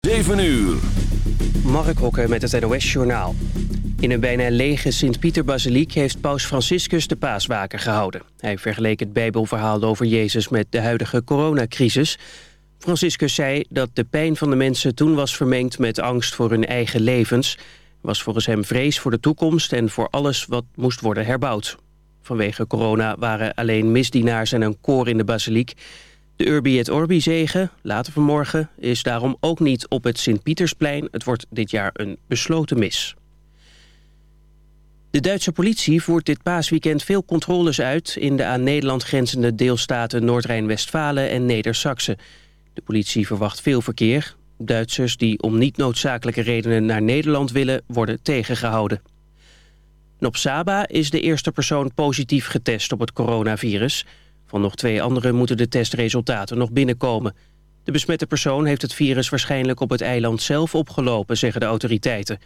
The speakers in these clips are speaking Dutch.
7 uur. Mark Hokker met het NOS-journaal. In een bijna lege Sint-Pieter-basiliek heeft paus Franciscus de paaswaker gehouden. Hij vergeleek het bijbelverhaal over Jezus met de huidige coronacrisis. Franciscus zei dat de pijn van de mensen toen was vermengd met angst voor hun eigen levens. was volgens hem vrees voor de toekomst en voor alles wat moest worden herbouwd. Vanwege corona waren alleen misdienaars en een koor in de basiliek... De Urbi et Orbi zegen, later vanmorgen, is daarom ook niet op het Sint-Pietersplein. Het wordt dit jaar een besloten mis. De Duitse politie voert dit paasweekend veel controles uit... in de aan Nederland grenzende deelstaten Noord-Rijn-Westfalen en Neder-Saxe. De politie verwacht veel verkeer. Duitsers die om niet noodzakelijke redenen naar Nederland willen... worden tegengehouden. op Saba is de eerste persoon positief getest op het coronavirus... Van nog twee anderen moeten de testresultaten nog binnenkomen. De besmette persoon heeft het virus waarschijnlijk op het eiland zelf opgelopen, zeggen de autoriteiten.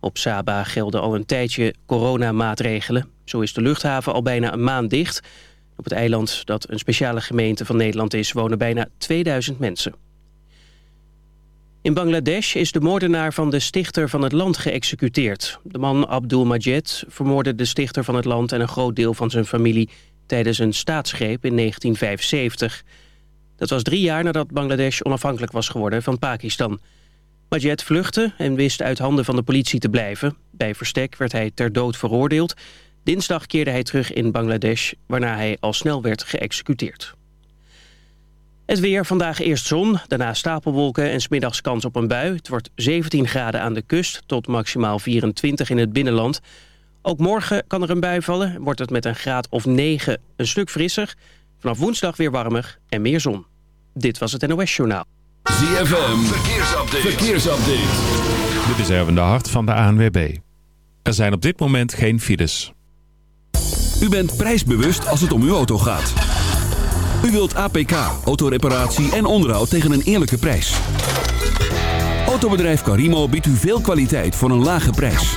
Op Saba gelden al een tijdje coronamaatregelen. Zo is de luchthaven al bijna een maand dicht. Op het eiland, dat een speciale gemeente van Nederland is, wonen bijna 2000 mensen. In Bangladesh is de moordenaar van de stichter van het land geëxecuteerd. De man Abdul Majed vermoordde de stichter van het land en een groot deel van zijn familie tijdens een staatsgreep in 1975. Dat was drie jaar nadat Bangladesh onafhankelijk was geworden van Pakistan. Majed vluchtte en wist uit handen van de politie te blijven. Bij verstek werd hij ter dood veroordeeld. Dinsdag keerde hij terug in Bangladesh, waarna hij al snel werd geëxecuteerd. Het weer, vandaag eerst zon, daarna stapelwolken en smiddags kans op een bui. Het wordt 17 graden aan de kust tot maximaal 24 in het binnenland. Ook morgen kan er een bui vallen. Wordt het met een graad of 9 een stuk frisser. Vanaf woensdag weer warmer en meer zon. Dit was het NOS Journaal. ZFM, verkeersupdate. verkeersupdate. Dit is Erwin de Hart van de ANWB. Er zijn op dit moment geen files. U bent prijsbewust als het om uw auto gaat. U wilt APK, autoreparatie en onderhoud tegen een eerlijke prijs. Autobedrijf Carimo biedt u veel kwaliteit voor een lage prijs.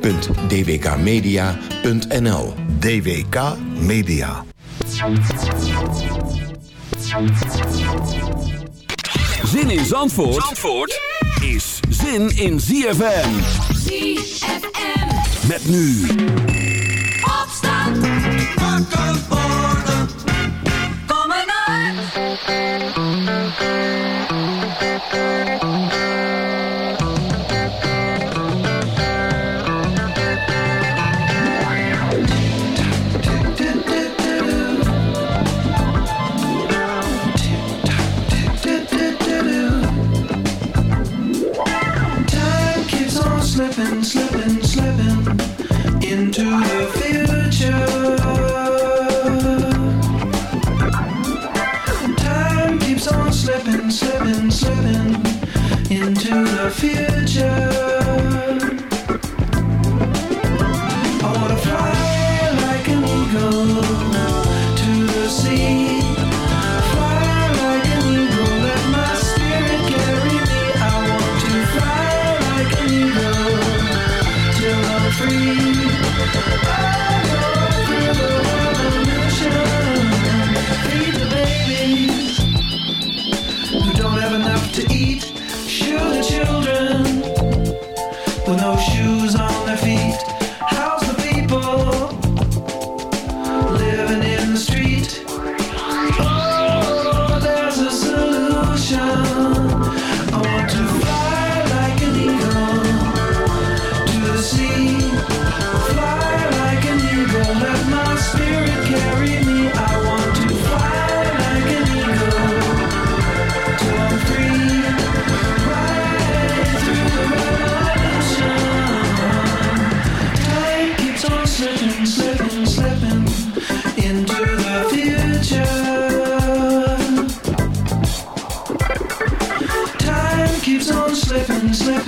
www.dwkmedia.nl DWK Media. Zin in Zandvoort, Zandvoort is zin in ZFM. ZFM. Met nu.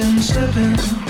slipping, slipping.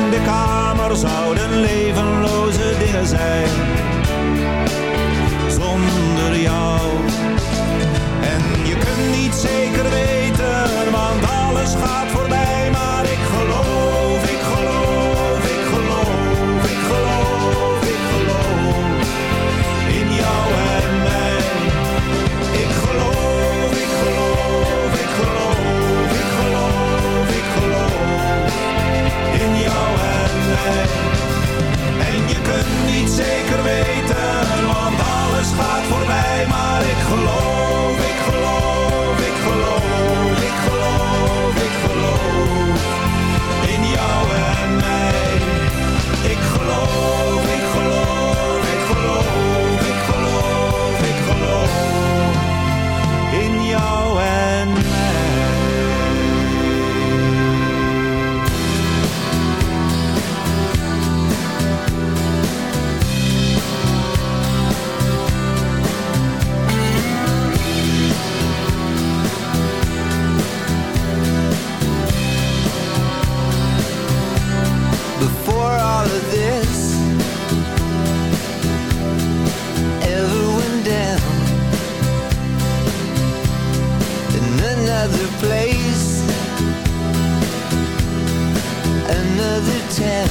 de kamer zouden levenloze dingen zijn. Zonder jou. En je kunt niet zeker weten, want alles gaat voorbij. Maar ik geloof, zeker weten, want alles gaat voorbij. Maar ik geloof, another place, another town.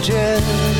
间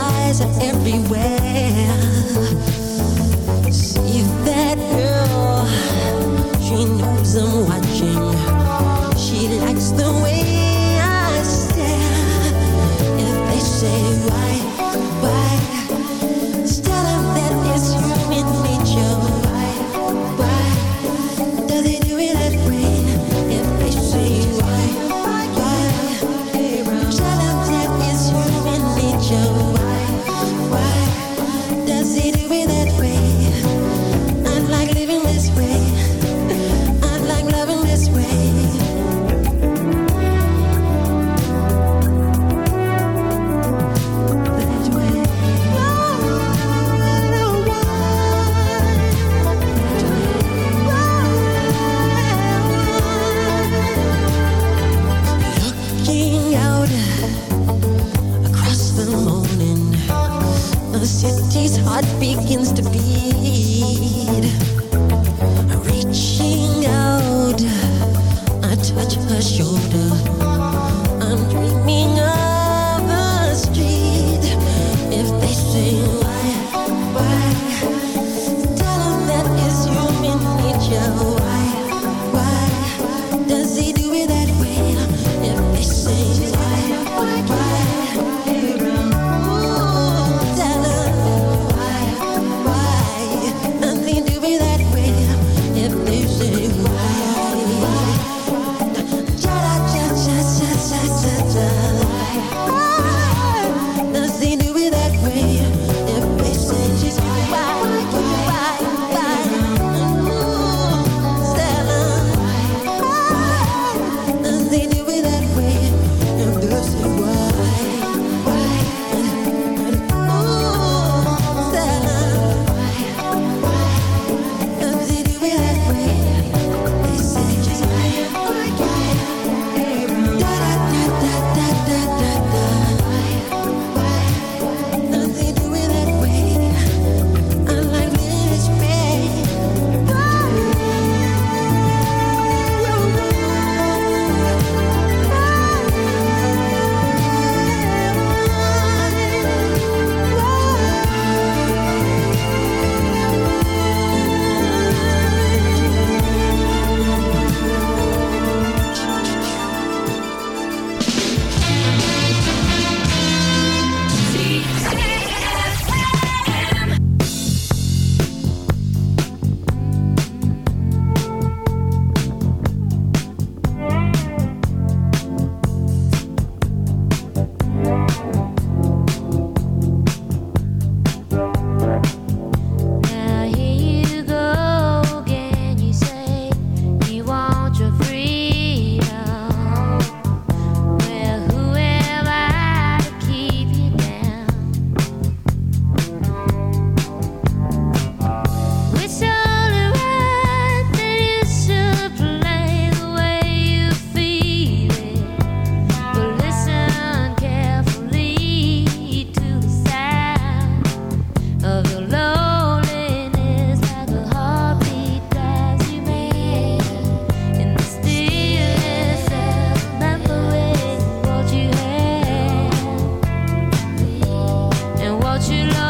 eyes are everywhere. See that girl? She knows I'm watching. She likes the way I stare. If they say why. 去了。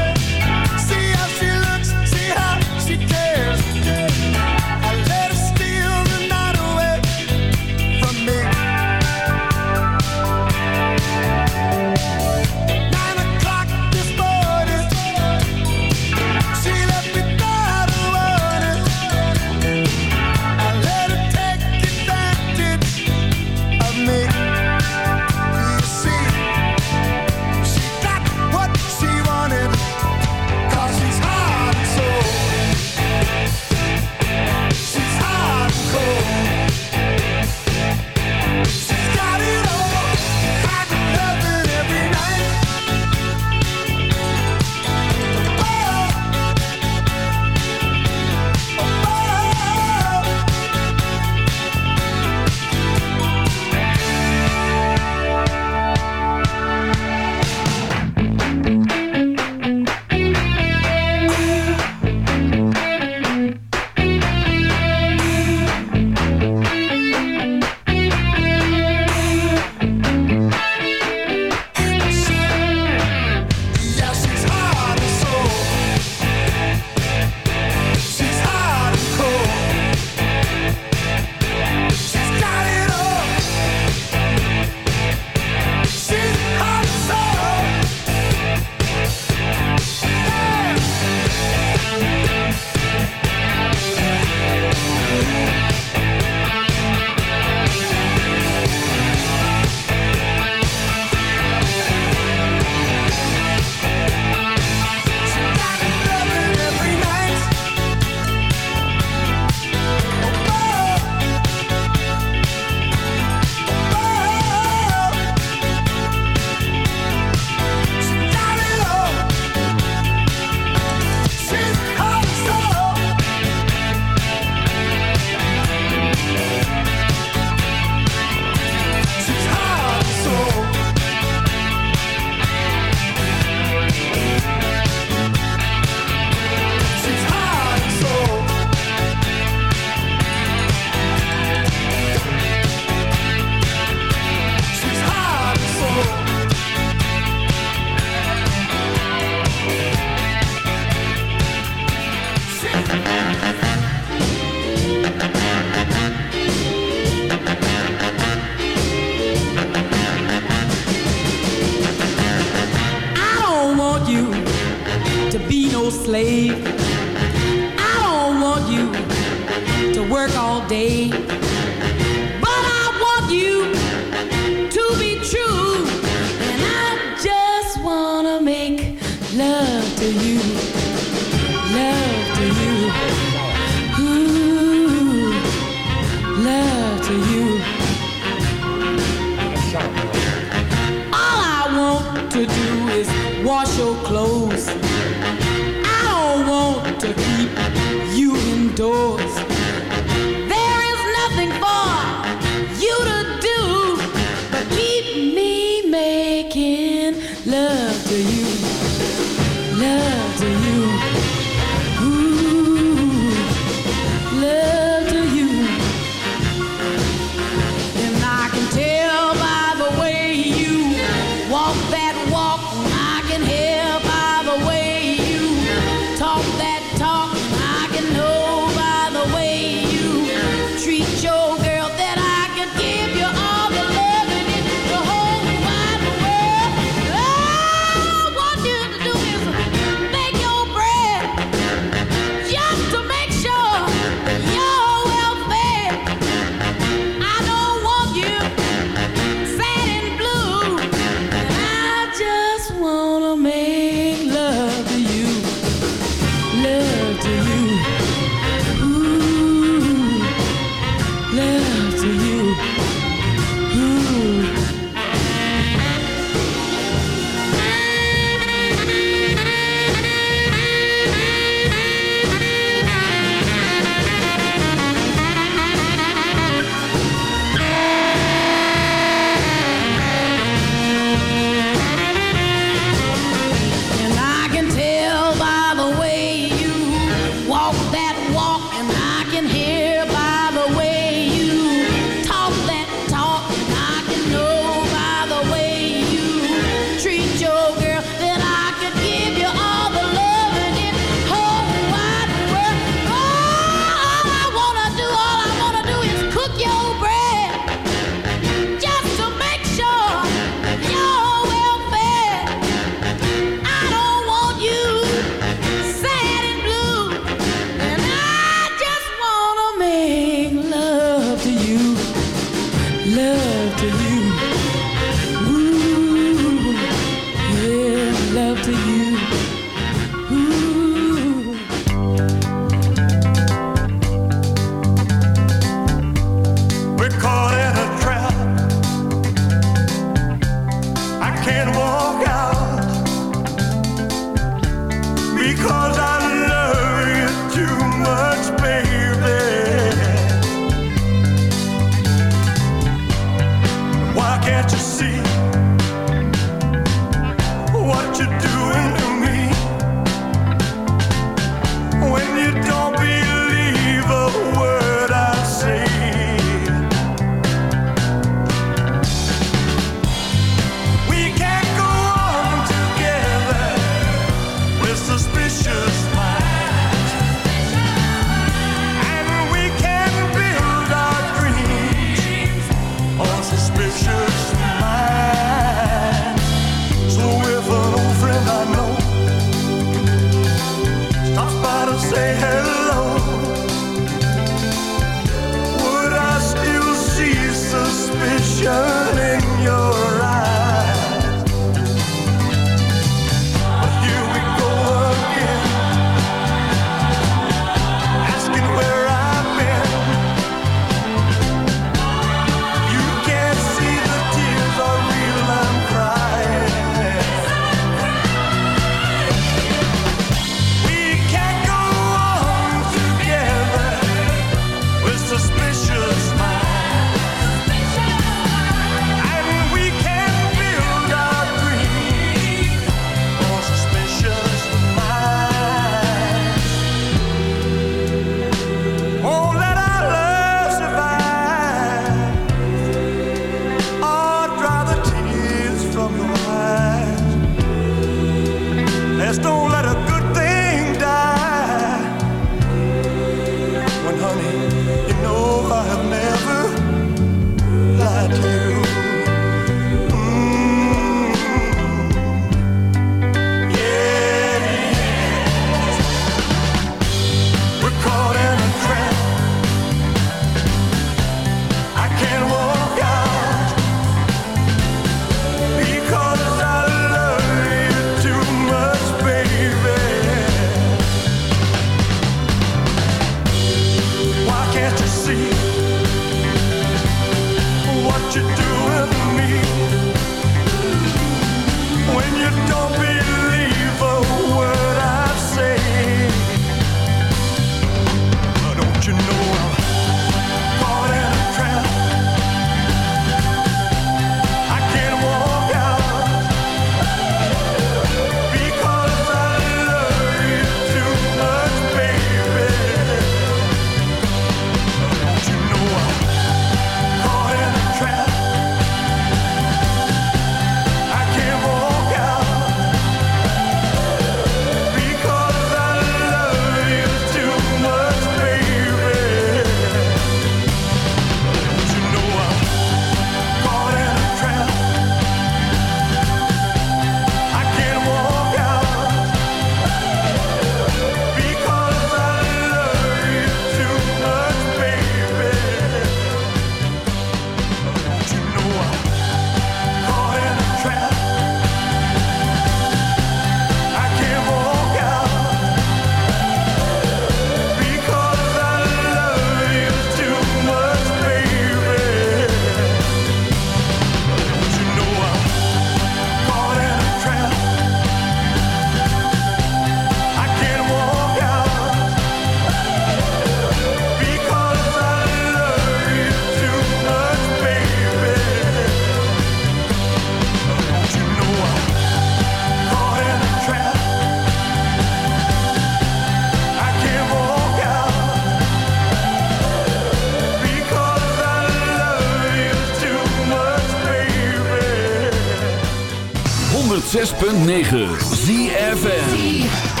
106.9 ZFM.